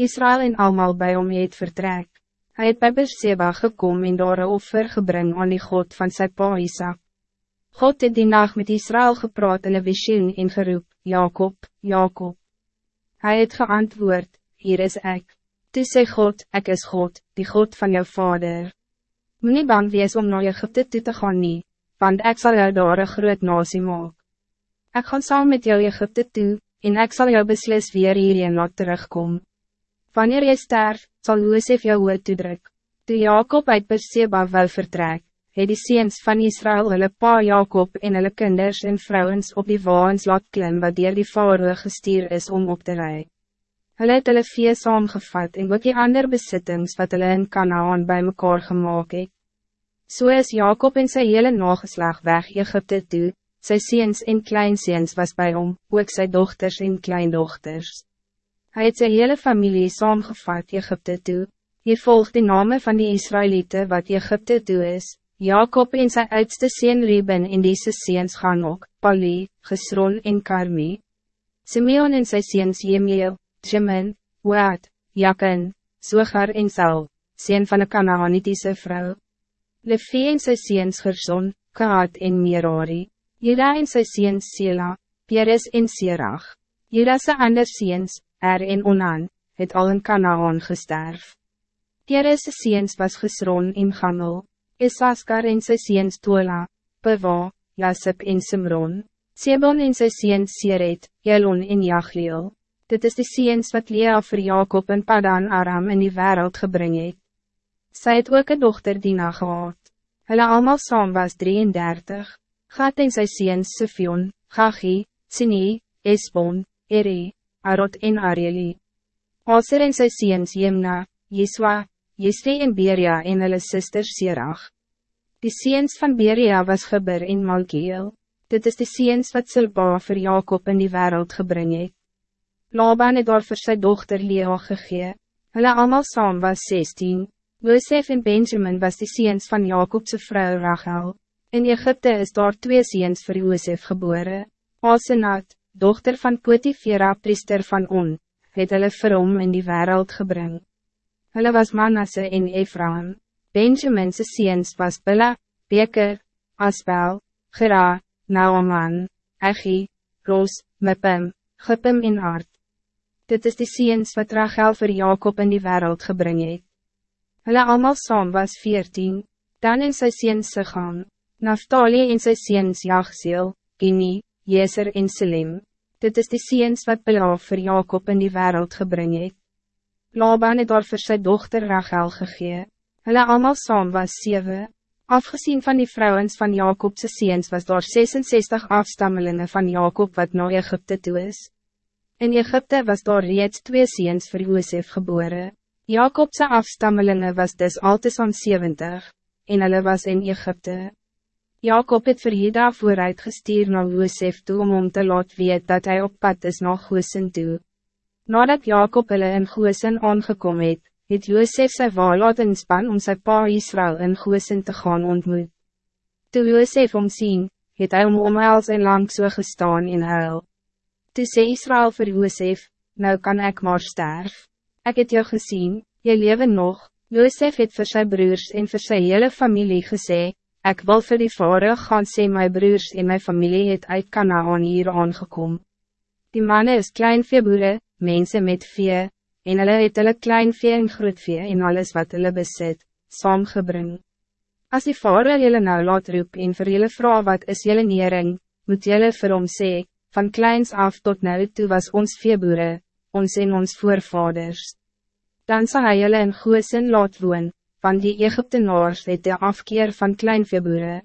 Israël en allemaal bij om het vertrek. Hij het bij Berseba gekomen en daar een offer gebring aan die God van sy pa Isaac. God het die nacht met Israël gepraat in een visioen en geroep, Jacob, Jacob. Hij het geantwoord, hier is ik. Toe sê God, ik is God, die God van jouw vader. Moet nie bang wees om naar Egypte toe te gaan nie, want ik zal jou daar een groot nasie maak. Ek gaan saam met jou Egypte toe, en ik zal jou beslis weer hierheen laat terugkom. Wanneer jy sterf, sal Josef jou hoed toedruk. Toe Jacob uit Berseba wou vertrek, het die seens van Israël hulle pa Jacob en hulle kinders en vrouwens op die waans laat klim wat dier die faroe gestuur is om op te rijden. Hulle het hulle vee saamgevat en ook die ander besittings wat hulle in Kanaan bij mekaar gemaakt het. So is Jacob en sy hele nageslag weg Egypte toe, sy seens en kleinseens was bij hom, ook sy dochters en kleindochters. Hij het sy hele familie saamgevat Egypte toe, hier volgt de name van die Israëlieten wat Egypte toe is, Jacob en sy oudste seen Reuben en deze seens gaan ook, Pali, Gesron en Karmi. Simeon en sy seens Jemiel, Jimin, Waad, Jakin, Zogar en Sal, sien van een Canaanitiese vrouw. Levi en sy seens Gerson, Kaat en Merari, Jira en sy seens Sela, Peres en Serach, Jira sy ander seens, Er en Onan, het al in Kanaan gesterf. Peres sy seens was Gesron en Gamel, Isaskar en sy seens Tola, Bewa, Jasip en Simron, Sebon en sy seens Seret, Jelon en Jagliel. Dit is de seens wat Lea voor Jacob en Padan Aram in die wereld gebring het. Sy het ook een dochter Dina gehad. Hulle allemaal saam was 33. Gat en sy seens Sifion, Gachi, Sini, Esbon, Eri, Arot en Areli. Aser en sy seens Jemna, Jeswa, Jesre en Beria en hulle sister Serach. Die seens van Beria was Geber en Malkiel. Dit is de seens wat Silba voor Jacob in die wereld gebring het. Laban het daar vir sy dochter Lea gegee. Hulle allemaal saam was 16. Joseph en Benjamin was die seens van Jacobse vrouw Rachel. In Egypte is daar twee seens voor Joseph geboren. Asenat, dochter van Potifera priester van On, het hulle vir hom in die wereld gebring. Hulle was Manasse en Ephraim. Benjamin's seens was Billa, Beker, Asbel, Gera, Naaman, Egi, Ros, Mippim, Gippim en Art dit is die seens wat Rachel voor Jacob in die wereld gebring het. Hulle allemaal saam was veertien, dan in sy seens Sigaan, Naftali en sy seens Jagzeel, Gini, Jezer en Selim. Dit is die seens wat Bela voor Jacob in die wereld gebring het. Laban het daar vir sy dochter Rachel gegee. Hulle allemaal saam was zeven. Afgezien van die vrouwens van Jacobse seens was daar 66 afstammelingen van Jacob wat naar Egypte toe is. In Egypte was daar reeds twee ziens voor Josef geboren. Jacobse afstammelingen was dus altijd aan 70, en hulle was in Egypte. Jacob het vir Jeda vooruit gestuur na Josef toe om om te laat weet dat hij op pad is na Goosen toe. Nadat Jacob hulle in Goosen aangekom het, het Josef sy waar laat inspan om sy pa Israel in Goosen te gaan ontmoet. Toe Josef omsien, het hy om omhels en lang so gestaan in huil. Toe sê Israël vir Josef, nou kan ik maar sterf. Ik het jou gezien, jy leven nog. Josef het vir sy broers en vir sy hele familie gesê, ik wil vir die vader gaan sê my broers en my familie het uit Kanaan hier aangekom. Die mannen is klein veeboere, mensen met vee, en hulle het hulle klein vee en groot vee en alles wat hulle besit, saamgebring. Als die vader julle nou laat roep en vir julle vraag wat is julle nering, moet julle vir hom sê, van kleins af tot nu toe was ons veeboere, ons en ons voorvaders. Dan zal hij julle in Goosen laat woon, van die Egyptenaars het de afkeer van kleinveeboere,